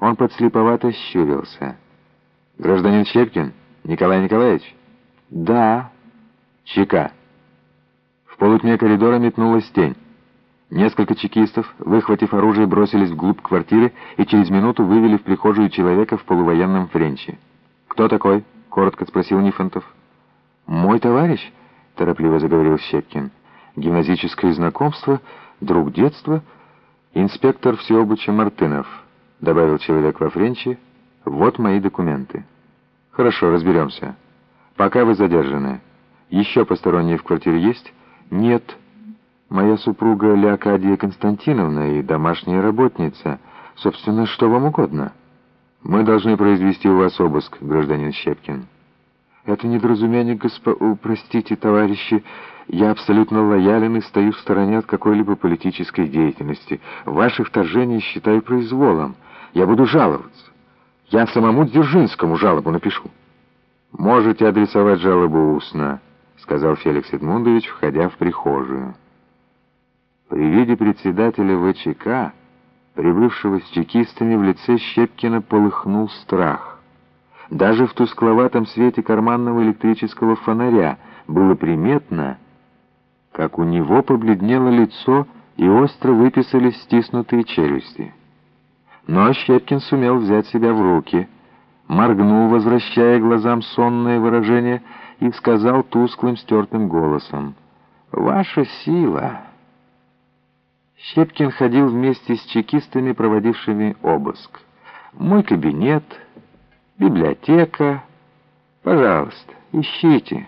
Он подслеповато щурился. «Гражданин Щепкин? Николай Николаевич?» «Да». «Чека». В полутьме коридора метнулась тень. Несколько чекистов, выхватив оружие, бросились вглубь квартиры и через минуту вывели в прихожую человека в полувоенном френче. «Кто такой?» — коротко спросил Нифонтов. «Мой товарищ», — торопливо заговорил Щепкин. «Гимназическое знакомство, друг детства, инспектор всеобуча Мартынов», — добавил человек во френче. «Вот мои документы». «Хорошо, разберемся. Пока вы задержаны. Еще посторонние в квартире есть?» «Нет. Моя супруга Леокадия Константиновна и домашняя работница. Собственно, что вам угодно?» «Мы должны произвести у вас обыск, гражданин Щепкин». «Это недоразумение, госпо... Простите, товарищи, я абсолютно лоялен и стою в стороне от какой-либо политической деятельности. Ваше вторжение считаю произволом. Я буду жаловаться. Я самому Дзержинскому жалобу напишу». «Можете адресовать жалобу устно», — сказал Феликс Эдмундович, входя в прихожую. При виде председателя ВЧК, прибывшего с чекистами в лице Щепкина, полыхнул страх. Даже в тускловатом свете карманного электрического фонаря было приметно, как у него побледнело лицо и остро выписались стиснутые челюсти. Но Щепкин сумел взять себя в руки, моргнул, возвращая глазам сонное выражение, и сказал тусклым стертым голосом, «Ваша сила!» Щепкин ходил вместе с чекистами, проводившими обыск. «Мой кабинет...» библиотека. Пожалуйста, ищите.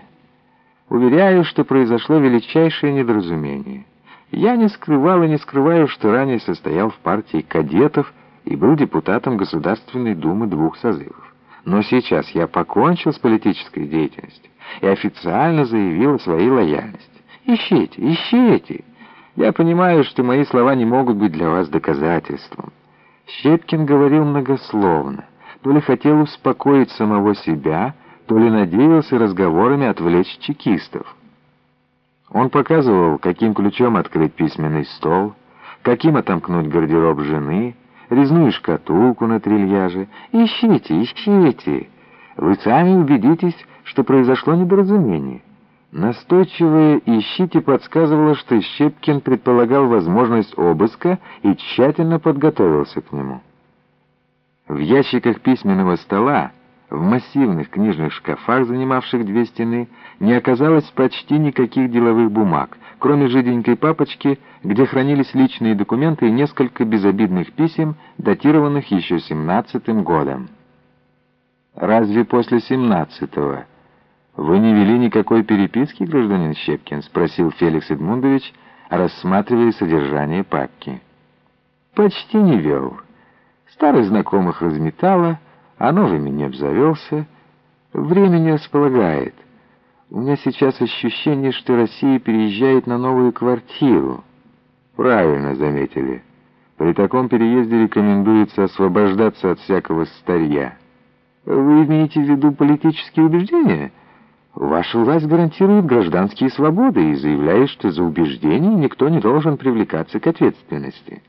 Уверяю, что произошло величайшее недоразумение. Я не скрывал и не скрываю, что ранее состоял в партии кадетов и был депутатом Государственной Думы двух созывов. Но сейчас я покончил с политической деятельностью и официально заявил о своей лояльности. Ищите, ищите. Я понимаю, что мои слова не могут быть для вас доказательством. Щепкин говорил многословно то ли хотел успокоить самого себя, то ли надеялся разговорами отвлечь чекистов. Он показывал, каким ключом открыть письменный стол, каким отомкнуть гардероб жены, резную шкатулку на трильяже. «Ищите, ищите! Вы сами убедитесь, что произошло недоразумение». Настойчивое «ищите» подсказывало, что Щепкин предполагал возможность обыска и тщательно подготовился к нему. В ящиках письменного стола, в массивных книжных шкафах, занимавших две стены, не оказалось почти никаких деловых бумаг, кроме жиденькой папочки, где хранились личные документы и несколько безобидных писем, датированных еще семнадцатым годом. «Разве после семнадцатого вы не вели никакой переписки, гражданин Щепкин?» — спросил Феликс Эдмундович, рассматривая содержание папки. «Почти не вел». Старых знакомых разметало, а новыми не обзавелся. Время не располагает. У меня сейчас ощущение, что Россия переезжает на новую квартиру. Правильно заметили. При таком переезде рекомендуется освобождаться от всякого старья. Вы имеете в виду политические убеждения? Ваша власть гарантирует гражданские свободы и заявляет, что за убеждения никто не должен привлекаться к ответственности.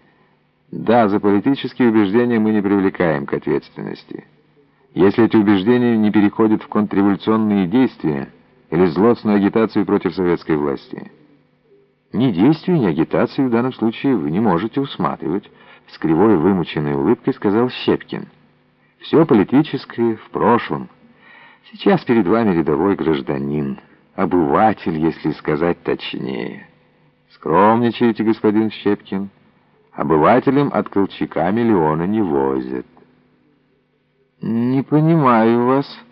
Да, за политические убеждения мы не привлекаем к ответственности. Если эти убеждения не переходят в контрреволюционные действия или злостную агитацию против советской власти. Ни действий, ни агитации в данном случае вы не можете усматривать, с кривой вымученной улыбкой сказал Щепкин. Все политическое в прошлом. Сейчас перед вами рядовой гражданин, обыватель, если сказать точнее. Скромничаете, господин Щепкин. Обывателям от Колчака миллиона не возят. «Не понимаю вас», —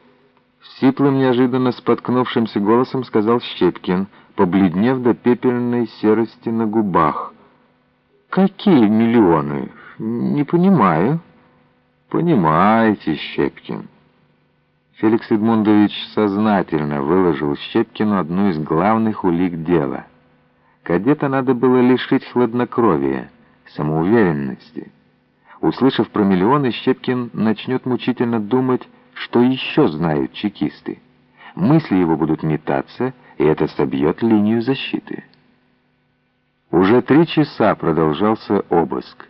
сиплым, неожиданно споткнувшимся голосом сказал Щепкин, побледнев до пепельной серости на губах. «Какие миллионы? Не понимаю». «Понимаете, Щепкин». Феликс Эдмундович сознательно выложил Щепкину одну из главных улик дела. Кадета надо было лишить хладнокровия самоуверенности. Услышав про миллионы, Щепкин начнет мучительно думать, что еще знают чекисты. Мысли его будут метаться, и это собьет линию защиты. Уже три часа продолжался обыск.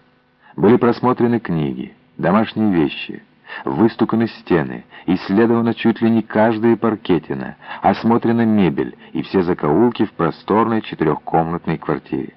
Были просмотрены книги, домашние вещи, выстуканы стены, исследована чуть ли не каждая паркетина, осмотрена мебель и все закоулки в просторной четырехкомнатной квартире.